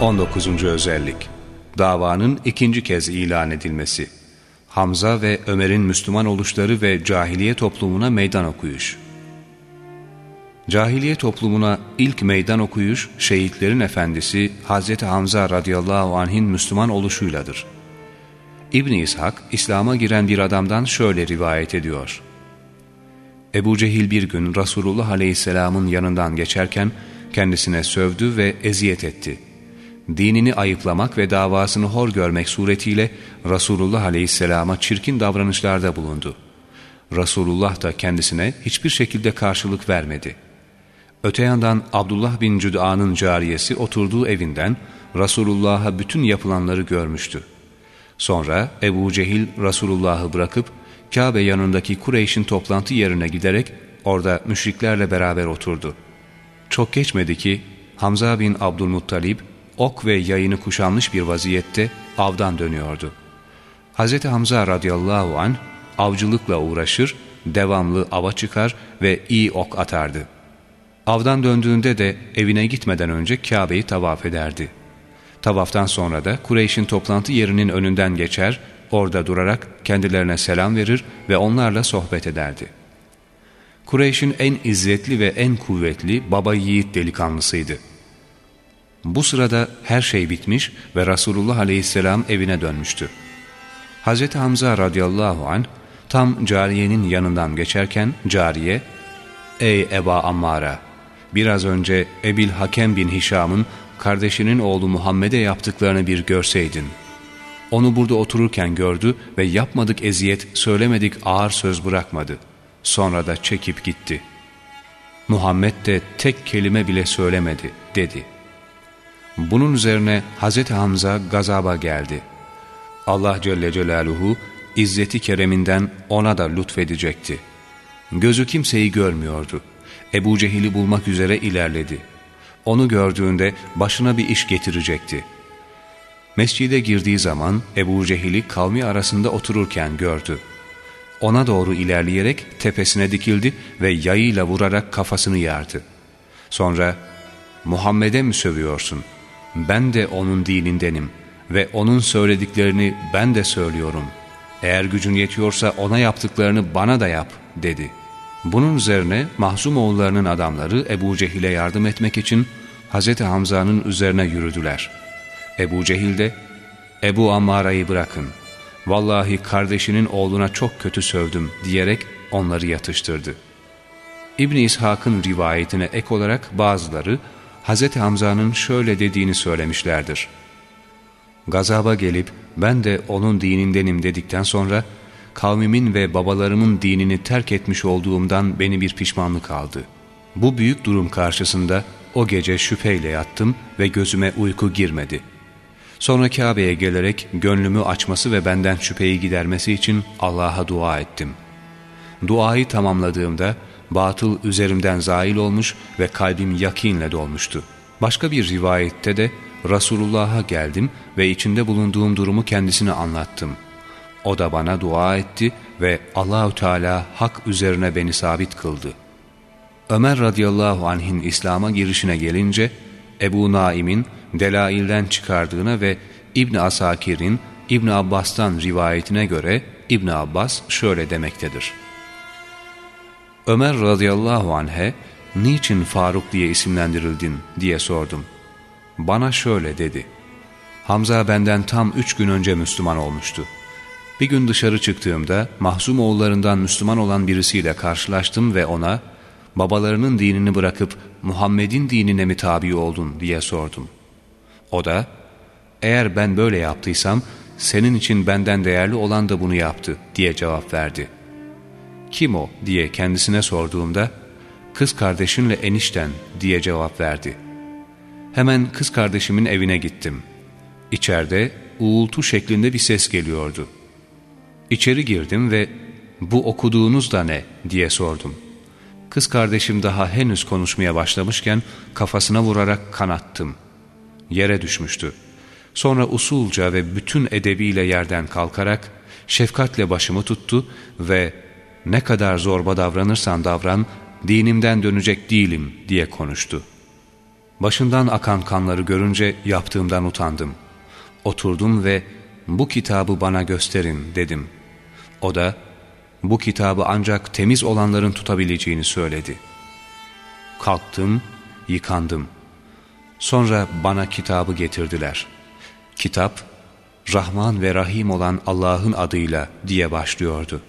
19. özellik Davanın ikinci kez ilan edilmesi Hamza ve Ömer'in Müslüman oluşları ve cahiliye toplumuna meydan okuyuş Cahiliye toplumuna ilk meydan okuyuş şehitlerin efendisi Hz. Hamza radıyallahu anh'in Müslüman oluşuyladır. ibn İshak, İslam'a giren bir adamdan şöyle rivayet ediyor. Ebu Cehil bir gün Resulullah aleyhisselamın yanından geçerken kendisine sövdü ve eziyet etti dinini ayıplamak ve davasını hor görmek suretiyle Resulullah Aleyhisselam'a çirkin davranışlarda bulundu. Resulullah da kendisine hiçbir şekilde karşılık vermedi. Öte yandan Abdullah bin Cüd'a'nın cariyesi oturduğu evinden Resulullah'a bütün yapılanları görmüştü. Sonra Ebu Cehil Resulullah'ı bırakıp Kabe yanındaki Kureyş'in toplantı yerine giderek orada müşriklerle beraber oturdu. Çok geçmedi ki Hamza bin Abdülmuttalib ok ve yayını kuşanmış bir vaziyette avdan dönüyordu. Hz. Hamza radıyallahu an avcılıkla uğraşır, devamlı ava çıkar ve iyi ok atardı. Avdan döndüğünde de evine gitmeden önce Kabe'yi tavaf ederdi. Tavaftan sonra da Kureyş'in toplantı yerinin önünden geçer, orada durarak kendilerine selam verir ve onlarla sohbet ederdi. Kureyş'in en izzetli ve en kuvvetli baba yiğit delikanlısıydı. Bu sırada her şey bitmiş ve Resulullah aleyhisselam evine dönmüştü. Hz. Hamza radıyallahu an tam cariyenin yanından geçerken cariye ''Ey Eba Ammara, biraz önce Ebil Hakem bin Hişam'ın kardeşinin oğlu Muhammed'e yaptıklarını bir görseydin. Onu burada otururken gördü ve yapmadık eziyet, söylemedik ağır söz bırakmadı. Sonra da çekip gitti. Muhammed de tek kelime bile söylemedi.'' dedi.'' Bunun üzerine Hz. Hamza gazaba geldi. Allah Celle Celaluhu izzeti kereminden ona da lütfedecekti. Gözü kimseyi görmüyordu. Ebu Cehil'i bulmak üzere ilerledi. Onu gördüğünde başına bir iş getirecekti. Mescide girdiği zaman Ebu Cehil'i kavmi arasında otururken gördü. Ona doğru ilerleyerek tepesine dikildi ve yayıyla vurarak kafasını yardı. Sonra ''Muhammed'e mi sövüyorsun?'' ben de onun dinindenim ve onun söylediklerini ben de söylüyorum. Eğer gücün yetiyorsa ona yaptıklarını bana da yap dedi. Bunun üzerine Mahzum oğullarının adamları Ebu Cehil'e yardım etmek için Hz. Hamza'nın üzerine yürüdüler. Ebu Cehil de Ebu Ammara'yı bırakın. Vallahi kardeşinin oğluna çok kötü sövdüm diyerek onları yatıştırdı. İbn İshak'ın rivayetine ek olarak bazıları Hz. Hamza'nın şöyle dediğini söylemişlerdir. Gazaba gelip ben de onun dinindenim dedikten sonra kavmimin ve babalarımın dinini terk etmiş olduğumdan beni bir pişmanlık aldı. Bu büyük durum karşısında o gece şüpheyle yattım ve gözüme uyku girmedi. Sonra Kabe'ye gelerek gönlümü açması ve benden şüpheyi gidermesi için Allah'a dua ettim. Duayı tamamladığımda batıl üzerimden zail olmuş ve kalbim yakinle dolmuştu. Başka bir rivayette de Resulullah'a geldim ve içinde bulunduğum durumu kendisine anlattım. O da bana dua etti ve Allahü Teala hak üzerine beni sabit kıldı. Ömer radıyallahu anh'in İslam'a girişine gelince Ebu Naim'in delailden çıkardığına ve İbn Asakir'in İbn Abbas'tan rivayetine göre İbn Abbas şöyle demektedir. Ömer radıyallahu anh'e niçin Faruk diye isimlendirildin diye sordum. Bana şöyle dedi. Hamza benden tam üç gün önce Müslüman olmuştu. Bir gün dışarı çıktığımda mahzum oğullarından Müslüman olan birisiyle karşılaştım ve ona babalarının dinini bırakıp Muhammed'in dinine mi tabi oldun diye sordum. O da eğer ben böyle yaptıysam senin için benden değerli olan da bunu yaptı diye cevap verdi.'' kim o diye kendisine sorduğumda kız kardeşinle enişten diye cevap verdi. Hemen kız kardeşimin evine gittim. İçeride uğultu şeklinde bir ses geliyordu. İçeri girdim ve bu okuduğunuz da ne diye sordum. Kız kardeşim daha henüz konuşmaya başlamışken kafasına vurarak kanattım. Yere düşmüştü. Sonra usulca ve bütün edebiyle yerden kalkarak şefkatle başımı tuttu ve ne kadar zorba davranırsan davran dinimden dönecek değilim diye konuştu. Başından akan kanları görünce yaptığımdan utandım. Oturdum ve bu kitabı bana gösterin dedim. O da bu kitabı ancak temiz olanların tutabileceğini söyledi. Kalktım, yıkandım. Sonra bana kitabı getirdiler. Kitap, Rahman ve Rahim olan Allah'ın adıyla diye başlıyordu.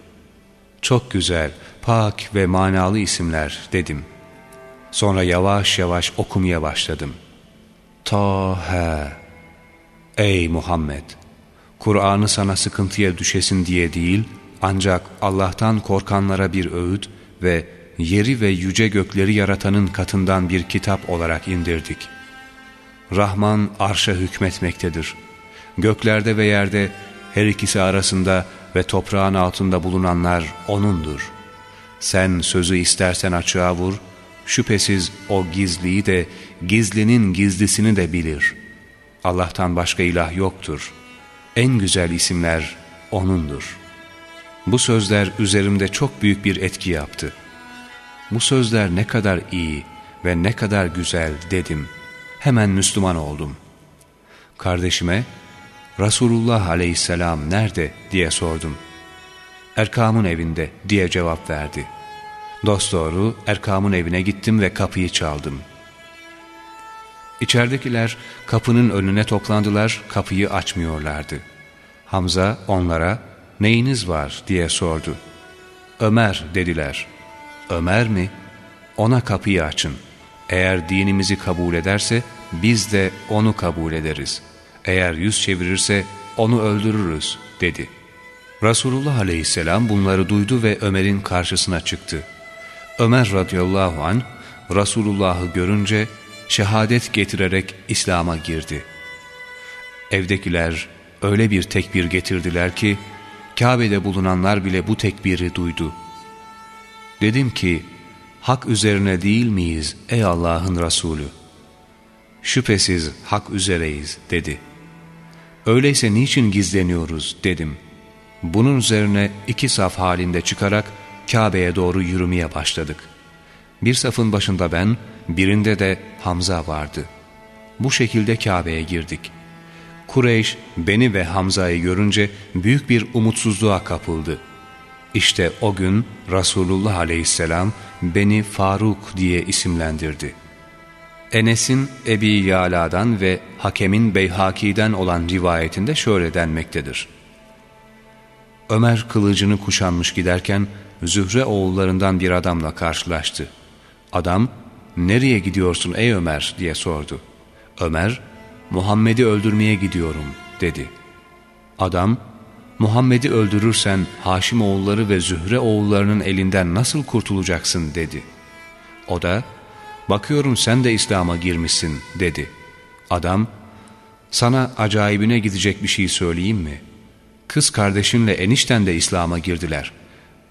Çok güzel, pak ve manalı isimler dedim. Sonra yavaş yavaş okumaya başladım. Taha Ey Muhammed! Kur'an'ı sana sıkıntıya düşesin diye değil, ancak Allah'tan korkanlara bir öğüt ve yeri ve yüce gökleri yaratanın katından bir kitap olarak indirdik. Rahman arşa hükmetmektedir. Göklerde ve yerde her ikisi arasında ve toprağın altında bulunanlar O'nundur. Sen sözü istersen açığa vur, şüphesiz O gizliyi de gizlinin gizlisini de bilir. Allah'tan başka ilah yoktur. En güzel isimler O'nundur. Bu sözler üzerimde çok büyük bir etki yaptı. Bu sözler ne kadar iyi ve ne kadar güzel dedim. Hemen Müslüman oldum. Kardeşime, Resulullah aleyhisselam nerede diye sordum. Erkam'ın evinde diye cevap verdi. Dosdoğru Erkam'ın evine gittim ve kapıyı çaldım. İçeridekiler kapının önüne toplandılar, kapıyı açmıyorlardı. Hamza onlara neyiniz var diye sordu. Ömer dediler. Ömer mi? Ona kapıyı açın. Eğer dinimizi kabul ederse biz de onu kabul ederiz. Eğer yüz çevirirse onu öldürürüz dedi. Resulullah aleyhisselam bunları duydu ve Ömer'in karşısına çıktı. Ömer radıyallahu an Resulullah'ı görünce şehadet getirerek İslam'a girdi. Evdekiler öyle bir tekbir getirdiler ki Kabe'de bulunanlar bile bu tekbiri duydu. Dedim ki, hak üzerine değil miyiz ey Allah'ın Resulü? Şüphesiz hak üzereyiz dedi. Öyleyse niçin gizleniyoruz dedim. Bunun üzerine iki saf halinde çıkarak Kabe'ye doğru yürümeye başladık. Bir safın başında ben, birinde de Hamza vardı. Bu şekilde Kabe'ye girdik. Kureyş beni ve Hamza'yı görünce büyük bir umutsuzluğa kapıldı. İşte o gün Resulullah aleyhisselam beni Faruk diye isimlendirdi. Enes'in Ebi Yala'dan ve Hakem'in Beyhaki'den olan rivayetinde şöyle denmektedir. Ömer kılıcını kuşanmış giderken Zühre oğullarından bir adamla karşılaştı. Adam, ''Nereye gidiyorsun ey Ömer?'' diye sordu. Ömer, Muhammed'i öldürmeye gidiyorum dedi. Adam, Muhammed'i öldürürsen Haşim oğulları ve Zühre oğullarının elinden nasıl kurtulacaksın dedi. O da, bakıyorum sen de İslam'a girmişsin dedi. Adam, sana acayibine gidecek bir şey söyleyeyim mi? Kız kardeşinle enişten de İslam'a girdiler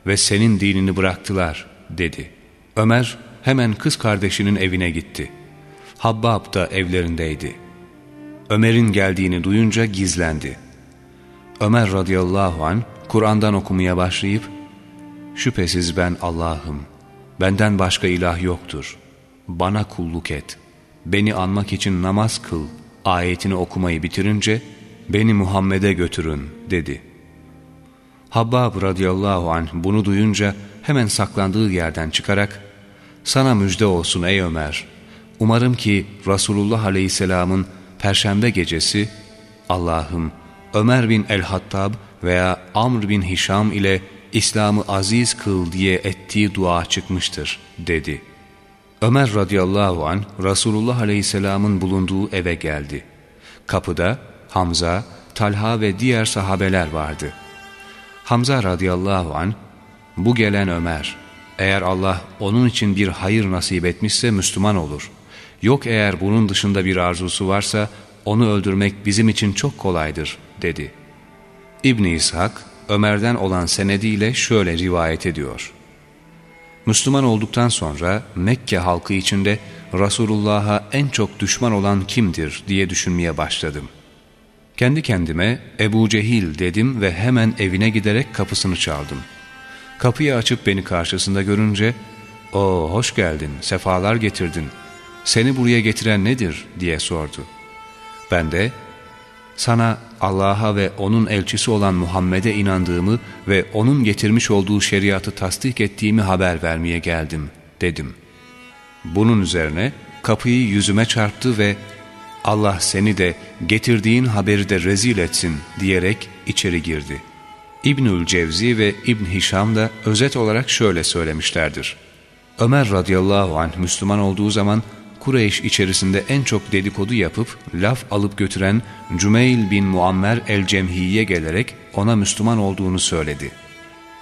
ve senin dinini bıraktılar dedi. Ömer hemen kız kardeşinin evine gitti. Habbab da evlerindeydi.'' Ömer'in geldiğini duyunca gizlendi. Ömer radıyallahu an Kur'an'dan okumaya başlayıp Şüphesiz ben Allah'ım, benden başka ilah yoktur. Bana kulluk et, beni anmak için namaz kıl ayetini okumayı bitirince beni Muhammed'e götürün dedi. Habbab radıyallahu anh bunu duyunca hemen saklandığı yerden çıkarak sana müjde olsun ey Ömer. Umarım ki Resulullah aleyhisselamın Perşembe gecesi Allah'ım Ömer bin el-Hattab veya Amr bin Hişam ile İslam'ı aziz kıl diye ettiği dua çıkmıştır dedi. Ömer radıyallahu an Resulullah aleyhisselamın bulunduğu eve geldi. Kapıda Hamza, Talha ve diğer sahabeler vardı. Hamza radıyallahu an bu gelen Ömer, eğer Allah onun için bir hayır nasip etmişse Müslüman olur. Yok eğer bunun dışında bir arzusu varsa onu öldürmek bizim için çok kolaydır dedi. İbn İshak Ömer'den olan senediyle şöyle rivayet ediyor. Müslüman olduktan sonra Mekke halkı içinde Resulullah'a en çok düşman olan kimdir diye düşünmeye başladım. Kendi kendime Ebu Cehil dedim ve hemen evine giderek kapısını çaldım. Kapıyı açıp beni karşısında görünce ''O hoş geldin, sefalar getirdin. Seni buraya getiren nedir?'' diye sordu. Ben de sana Allah'a ve O'nun elçisi olan Muhammed'e inandığımı ve O'nun getirmiş olduğu şeriatı tasdik ettiğimi haber vermeye geldim dedim. Bunun üzerine kapıyı yüzüme çarptı ve Allah seni de getirdiğin haberi de rezil etsin diyerek içeri girdi. İbnül Cevzi ve İbn Hişam da özet olarak şöyle söylemişlerdir. Ömer radıyallahu anh Müslüman olduğu zaman Kureyş içerisinde en çok dedikodu yapıp laf alıp götüren Cümeyl bin Muammer el-Cemhi'ye gelerek ona Müslüman olduğunu söyledi.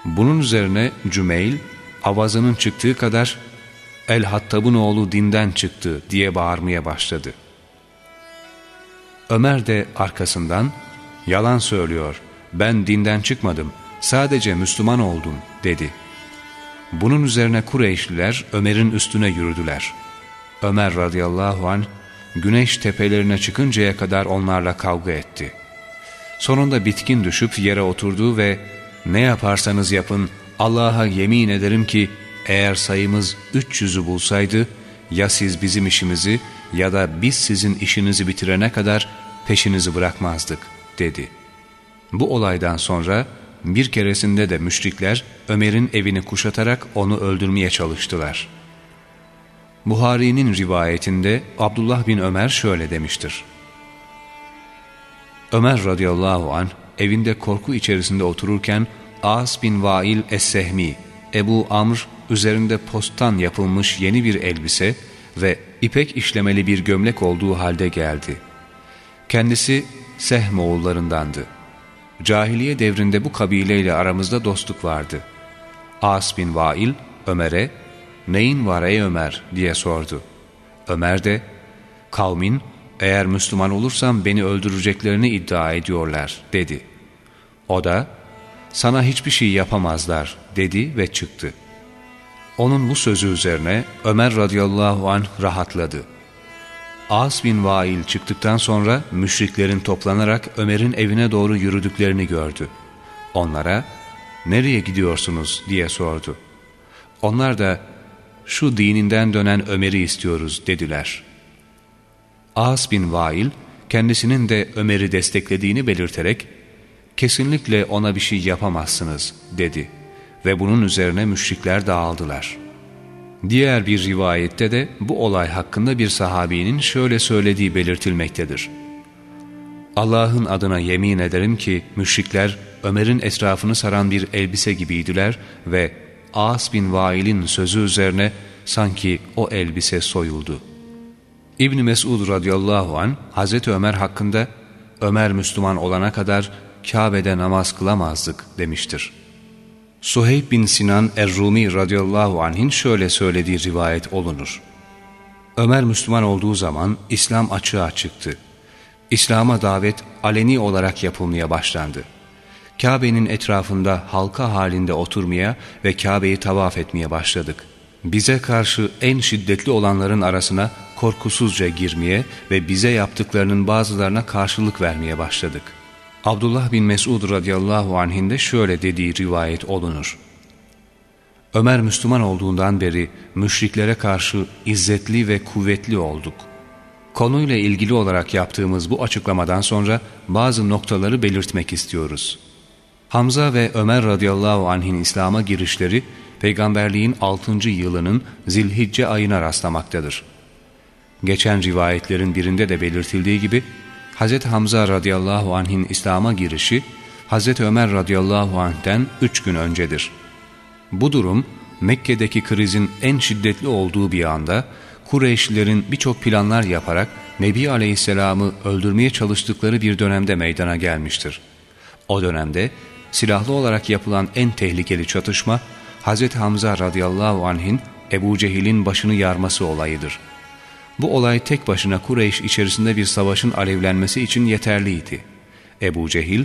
Bunun üzerine Cümeyl avazının çıktığı kadar El-Hattab'ın oğlu dinden çıktı diye bağırmaya başladı. Ömer de arkasından yalan söylüyor ben dinden çıkmadım sadece Müslüman oldum dedi. Bunun üzerine Kureyşliler Ömer'in üstüne yürüdüler.'' Ömer radıyallahu an güneş tepelerine çıkıncaya kadar onlarla kavga etti. Sonunda bitkin düşüp yere oturdu ve ne yaparsanız yapın Allah'a yemin ederim ki eğer sayımız 300'ü bulsaydı ya siz bizim işimizi ya da biz sizin işinizi bitirene kadar peşinizi bırakmazdık dedi. Bu olaydan sonra bir keresinde de müşrikler Ömer'in evini kuşatarak onu öldürmeye çalıştılar.'' Buhari'nin rivayetinde Abdullah bin Ömer şöyle demiştir. Ömer radıyallahu an evinde korku içerisinde otururken As bin Vail Es-Sehmi, Ebu Amr üzerinde postan yapılmış yeni bir elbise ve ipek işlemeli bir gömlek olduğu halde geldi. Kendisi Sehm oğullarındandı. Cahiliye devrinde bu kabileyle aramızda dostluk vardı. As bin Vail Ömer'e neyin var ey Ömer diye sordu. Ömer de kavmin eğer Müslüman olursam beni öldüreceklerini iddia ediyorlar dedi. O da sana hiçbir şey yapamazlar dedi ve çıktı. Onun bu sözü üzerine Ömer radıyallahu anh rahatladı. As bin Vail çıktıktan sonra müşriklerin toplanarak Ömer'in evine doğru yürüdüklerini gördü. Onlara nereye gidiyorsunuz diye sordu. Onlar da şu dininden dönen Ömer'i istiyoruz dediler. As bin Vail kendisinin de Ömer'i desteklediğini belirterek kesinlikle ona bir şey yapamazsınız dedi ve bunun üzerine müşrikler dağıldılar. Diğer bir rivayette de bu olay hakkında bir sahabinin şöyle söylediği belirtilmektedir. Allah'ın adına yemin ederim ki müşrikler Ömer'in etrafını saran bir elbise gibiydiler ve As bin Vail'in sözü üzerine sanki o elbise soyuldu. İbn Mesud radıyallahu an Hazreti Ömer hakkında Ömer Müslüman olana kadar Kabe'de namaz kılamazdık demiştir. Suheyb bin Sinan Er-Rumi radıyallahu anh'in şöyle söylediği rivayet olunur. Ömer Müslüman olduğu zaman İslam açığa çıktı. İslam'a davet aleni olarak yapılmaya başlandı. Kabe'nin etrafında halka halinde oturmaya ve Kabe'yi tavaf etmeye başladık. Bize karşı en şiddetli olanların arasına korkusuzca girmeye ve bize yaptıklarının bazılarına karşılık vermeye başladık. Abdullah bin Mesud radıyallahu anh'in de şöyle dediği rivayet olunur. Ömer Müslüman olduğundan beri müşriklere karşı izzetli ve kuvvetli olduk. Konuyla ilgili olarak yaptığımız bu açıklamadan sonra bazı noktaları belirtmek istiyoruz.'' Hamza ve Ömer radıyallahu anh'in İslam'a girişleri peygamberliğin 6. yılının zilhicce ayına rastlamaktadır. Geçen rivayetlerin birinde de belirtildiği gibi Hz. Hamza radıyallahu anh'in İslam'a girişi Hz. Ömer radıyallahu anh'ten 3 gün öncedir. Bu durum Mekke'deki krizin en şiddetli olduğu bir anda Kureyşlilerin birçok planlar yaparak Nebi Aleyhisselam'ı öldürmeye çalıştıkları bir dönemde meydana gelmiştir. O dönemde silahlı olarak yapılan en tehlikeli çatışma Hz. Hamza radıyallahu anh'in Ebu Cehil'in başını yarması olayıdır. Bu olay tek başına Kureyş içerisinde bir savaşın alevlenmesi için yeterliydi. Ebu Cehil,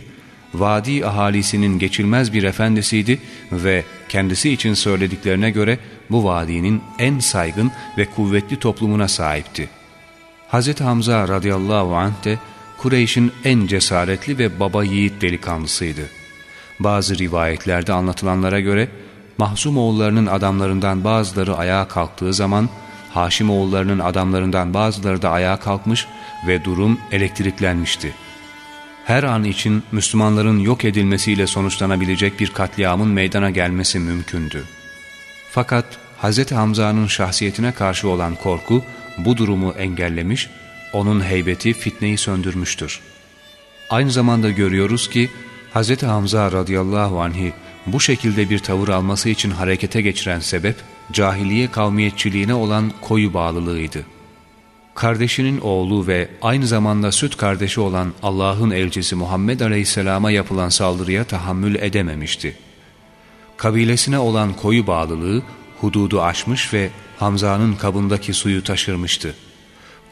vadi ahalisinin geçilmez bir efendisiydi ve kendisi için söylediklerine göre bu vadinin en saygın ve kuvvetli toplumuna sahipti. Hz. Hamza radıyallahu anh de Kureyş'in en cesaretli ve baba yiğit delikanlısıydı. Bazı rivayetlerde anlatılanlara göre Mahzum oğullarının adamlarından bazıları ayağa kalktığı zaman Haşim oğullarının adamlarından bazıları da ayağa kalkmış ve durum elektriklenmişti. Her an için Müslümanların yok edilmesiyle sonuçlanabilecek bir katliamın meydana gelmesi mümkündü. Fakat Hz. Hamza'nın şahsiyetine karşı olan korku bu durumu engellemiş, onun heybeti fitneyi söndürmüştür. Aynı zamanda görüyoruz ki Hz. Hamza radıyallahu anhi bu şekilde bir tavır alması için harekete geçiren sebep cahiliye kavmiyetçiliğine olan koyu bağlılığıydı. Kardeşinin oğlu ve aynı zamanda süt kardeşi olan Allah'ın elçisi Muhammed Aleyhisselam'a yapılan saldırıya tahammül edememişti. Kabilesine olan koyu bağlılığı hududu aşmış ve Hamza'nın kabındaki suyu taşırmıştı.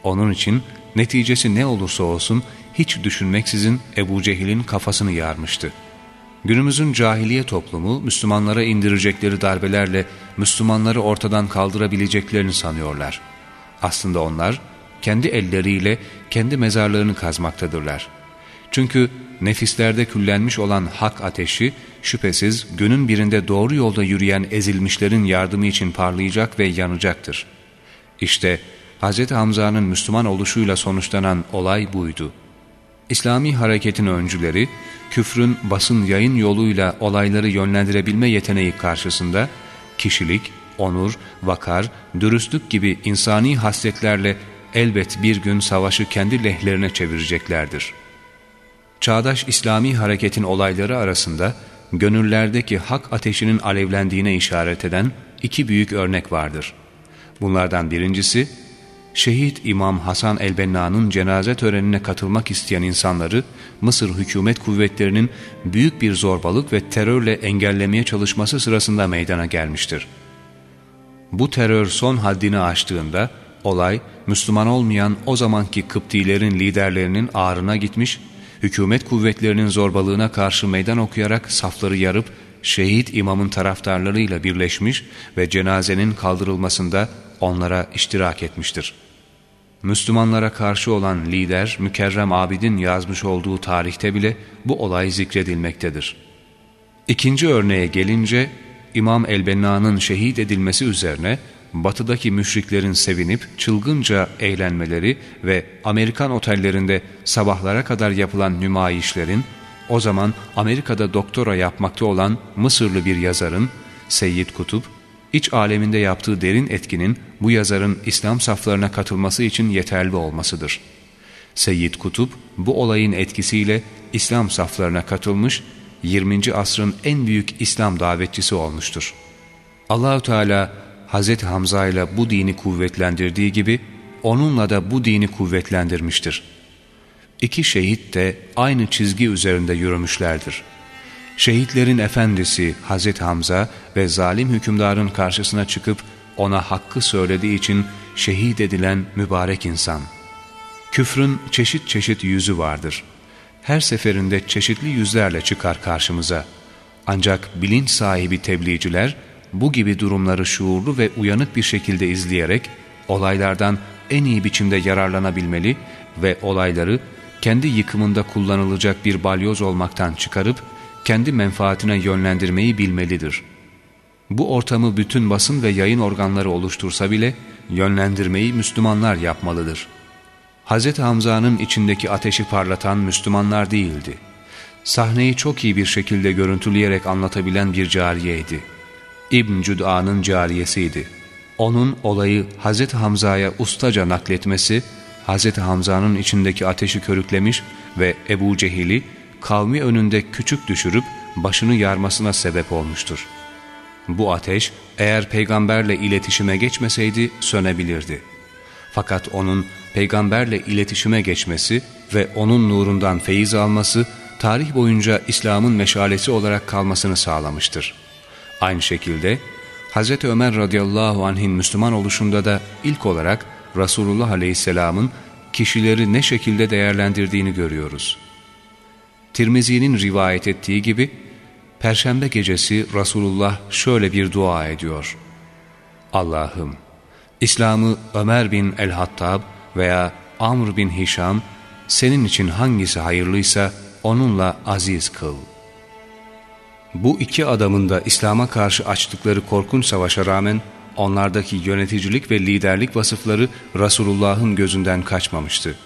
Onun için neticesi ne olursa olsun hiç düşünmeksizin Ebu Cehil'in kafasını yarmıştı. Günümüzün cahiliye toplumu Müslümanlara indirecekleri darbelerle Müslümanları ortadan kaldırabileceklerini sanıyorlar. Aslında onlar kendi elleriyle kendi mezarlarını kazmaktadırlar. Çünkü nefislerde küllenmiş olan hak ateşi şüphesiz günün birinde doğru yolda yürüyen ezilmişlerin yardımı için parlayacak ve yanacaktır. İşte Hz. Hamza'nın Müslüman oluşuyla sonuçlanan olay buydu. İslami hareketin öncüleri, küfrün basın yayın yoluyla olayları yönlendirebilme yeteneği karşısında, kişilik, onur, vakar, dürüstlük gibi insani hasletlerle elbet bir gün savaşı kendi lehlerine çevireceklerdir. Çağdaş İslami hareketin olayları arasında, gönüllerdeki hak ateşinin alevlendiğine işaret eden iki büyük örnek vardır. Bunlardan birincisi, Şehit İmam Hasan el-Benna'nın cenaze törenine katılmak isteyen insanları Mısır hükümet kuvvetlerinin büyük bir zorbalık ve terörle engellemeye çalışması sırasında meydana gelmiştir. Bu terör son haddini aştığında olay Müslüman olmayan o zamanki Kıptilerin liderlerinin ağrına gitmiş, hükümet kuvvetlerinin zorbalığına karşı meydan okuyarak safları yarıp şehit imamın taraftarlarıyla birleşmiş ve cenazenin kaldırılmasında onlara iştirak etmiştir. Müslümanlara karşı olan lider Mükerrem Abid'in yazmış olduğu tarihte bile bu olay zikredilmektedir. İkinci örneğe gelince İmam el-Benna'nın şehit edilmesi üzerine batıdaki müşriklerin sevinip çılgınca eğlenmeleri ve Amerikan otellerinde sabahlara kadar yapılan nümayişlerin o zaman Amerika'da doktora yapmakta olan Mısırlı bir yazarın Seyyid Kutup iç aleminde yaptığı derin etkinin bu yazarın İslam saflarına katılması için yeterli olmasıdır. Seyyid Kutup bu olayın etkisiyle İslam saflarına katılmış 20. asrın en büyük İslam davetçisi olmuştur. Allahü Teala Hz. Hamza ile bu dini kuvvetlendirdiği gibi onunla da bu dini kuvvetlendirmiştir. İki şehit de aynı çizgi üzerinde yürümüşlerdir. Şehitlerin efendisi Hz. Hamza ve zalim hükümdarın karşısına çıkıp ona hakkı söylediği için şehit edilen mübarek insan. Küfrün çeşit çeşit yüzü vardır. Her seferinde çeşitli yüzlerle çıkar karşımıza. Ancak bilinç sahibi tebliğciler bu gibi durumları şuurlu ve uyanık bir şekilde izleyerek olaylardan en iyi biçimde yararlanabilmeli ve olayları kendi yıkımında kullanılacak bir balyoz olmaktan çıkarıp kendi menfaatine yönlendirmeyi bilmelidir. Bu ortamı bütün basın ve yayın organları oluştursa bile yönlendirmeyi Müslümanlar yapmalıdır. Hz. Hamza'nın içindeki ateşi parlatan Müslümanlar değildi. Sahneyi çok iyi bir şekilde görüntüleyerek anlatabilen bir cariyeydi. İbn Cüd'a'nın cariyesiydi. Onun olayı Hz. Hamza'ya ustaca nakletmesi, Hz. Hamza'nın içindeki ateşi körüklemiş ve Ebu Cehil'i kavmi önünde küçük düşürüp başını yarmasına sebep olmuştur. Bu ateş eğer peygamberle iletişime geçmeseydi sönebilirdi. Fakat onun peygamberle iletişime geçmesi ve onun nurundan feyiz alması tarih boyunca İslam'ın meşalesi olarak kalmasını sağlamıştır. Aynı şekilde Hz. Ömer radıyallahu anh'in Müslüman oluşunda da ilk olarak Resulullah aleyhisselamın kişileri ne şekilde değerlendirdiğini görüyoruz. Tirmizi'nin rivayet ettiği gibi Perşembe gecesi Resulullah şöyle bir dua ediyor. Allah'ım İslam'ı Ömer bin el-Hattab veya Amr bin Hişam senin için hangisi hayırlıysa onunla aziz kıl. Bu iki adamın da İslam'a karşı açtıkları korkunç savaşa rağmen onlardaki yöneticilik ve liderlik vasıfları Resulullah'ın gözünden kaçmamıştı.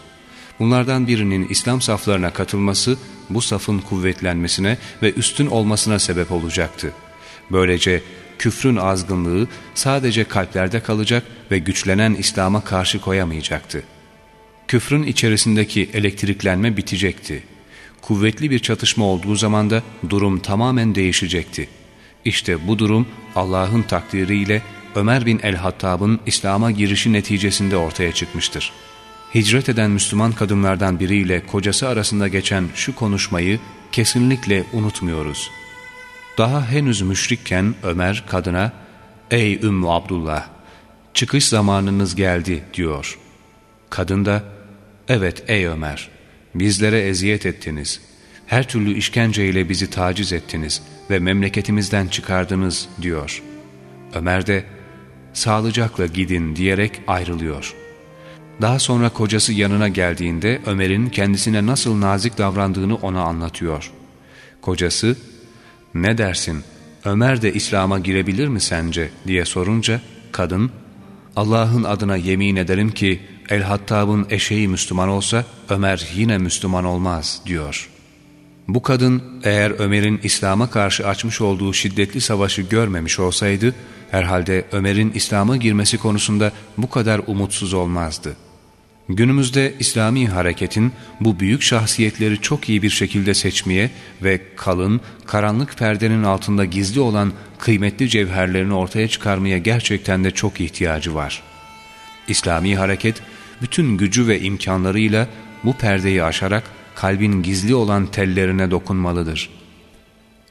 Bunlardan birinin İslam saflarına katılması bu safın kuvvetlenmesine ve üstün olmasına sebep olacaktı. Böylece küfrün azgınlığı sadece kalplerde kalacak ve güçlenen İslam'a karşı koyamayacaktı. Küfrün içerisindeki elektriklenme bitecekti. Kuvvetli bir çatışma olduğu zaman da durum tamamen değişecekti. İşte bu durum Allah'ın takdiriyle Ömer bin el-Hattab'ın İslam'a girişi neticesinde ortaya çıkmıştır. Hicret eden Müslüman kadınlardan biriyle kocası arasında geçen şu konuşmayı kesinlikle unutmuyoruz. Daha henüz müşrikken Ömer kadına ''Ey Ümmü Abdullah, çıkış zamanınız geldi.'' diyor. Kadın da ''Evet ey Ömer, bizlere eziyet ettiniz. Her türlü işkenceyle bizi taciz ettiniz ve memleketimizden çıkardınız.'' diyor. Ömer de ''Sağlıcakla gidin.'' diyerek ayrılıyor. Daha sonra kocası yanına geldiğinde Ömer'in kendisine nasıl nazik davrandığını ona anlatıyor. Kocası ''Ne dersin, Ömer de İslam'a girebilir mi sence?'' diye sorunca kadın ''Allah'ın adına yemin ederim ki El-Hattab'ın eşeği Müslüman olsa Ömer yine Müslüman olmaz.'' diyor. Bu kadın eğer Ömer'in İslam'a karşı açmış olduğu şiddetli savaşı görmemiş olsaydı herhalde Ömer'in İslam'a girmesi konusunda bu kadar umutsuz olmazdı. Günümüzde İslami hareketin bu büyük şahsiyetleri çok iyi bir şekilde seçmeye ve kalın, karanlık perdenin altında gizli olan kıymetli cevherlerini ortaya çıkarmaya gerçekten de çok ihtiyacı var. İslami hareket bütün gücü ve imkanlarıyla bu perdeyi aşarak kalbin gizli olan tellerine dokunmalıdır.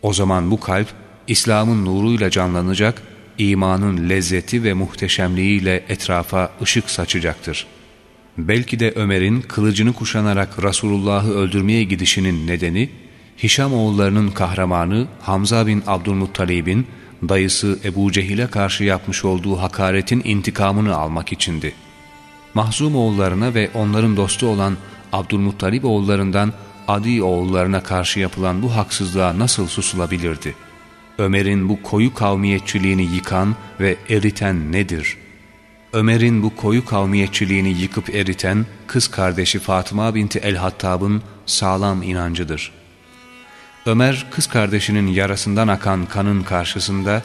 O zaman bu kalp İslam'ın nuruyla canlanacak, imanın lezzeti ve muhteşemliğiyle etrafa ışık saçacaktır.'' Belki de Ömer'in kılıcını kuşanarak Resulullah'ı öldürmeye gidişinin nedeni, Hişam oğullarının kahramanı Hamza bin Abdülmuttalib'in dayısı Ebu Cehil'e karşı yapmış olduğu hakaretin intikamını almak içindi. Mahzum oğullarına ve onların dostu olan Abdülmuttalib oğullarından Adi oğullarına karşı yapılan bu haksızlığa nasıl susulabilirdi? Ömer'in bu koyu kavmiyetçiliğini yıkan ve eriten nedir?'' Ömer'in bu koyu kavmiyetçiliğini yıkıp eriten kız kardeşi Fatıma binti El-Hattab'ın sağlam inancıdır. Ömer kız kardeşinin yarasından akan kanın karşısında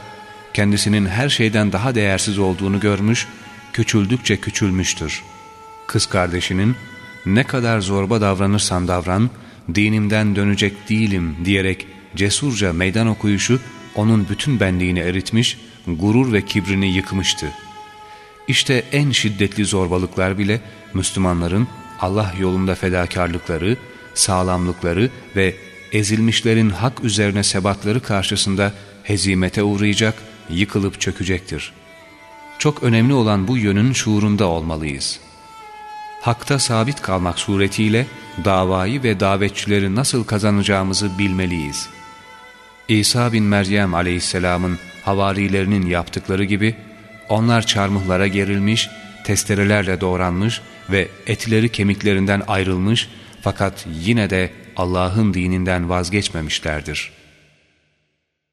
kendisinin her şeyden daha değersiz olduğunu görmüş, küçüldükçe küçülmüştür. Kız kardeşinin ne kadar zorba davranırsan davran, dinimden dönecek değilim diyerek cesurca meydan okuyuşu onun bütün benliğini eritmiş, gurur ve kibrini yıkmıştı.'' İşte en şiddetli zorbalıklar bile Müslümanların Allah yolunda fedakarlıkları, sağlamlıkları ve ezilmişlerin hak üzerine sebatları karşısında hezimete uğrayacak, yıkılıp çökecektir. Çok önemli olan bu yönün şuurunda olmalıyız. Hakta sabit kalmak suretiyle davayı ve davetçileri nasıl kazanacağımızı bilmeliyiz. İsa bin Meryem aleyhisselamın havarilerinin yaptıkları gibi, onlar çarmıhlara gerilmiş, testerelerle doğranmış ve etleri kemiklerinden ayrılmış fakat yine de Allah'ın dininden vazgeçmemişlerdir.''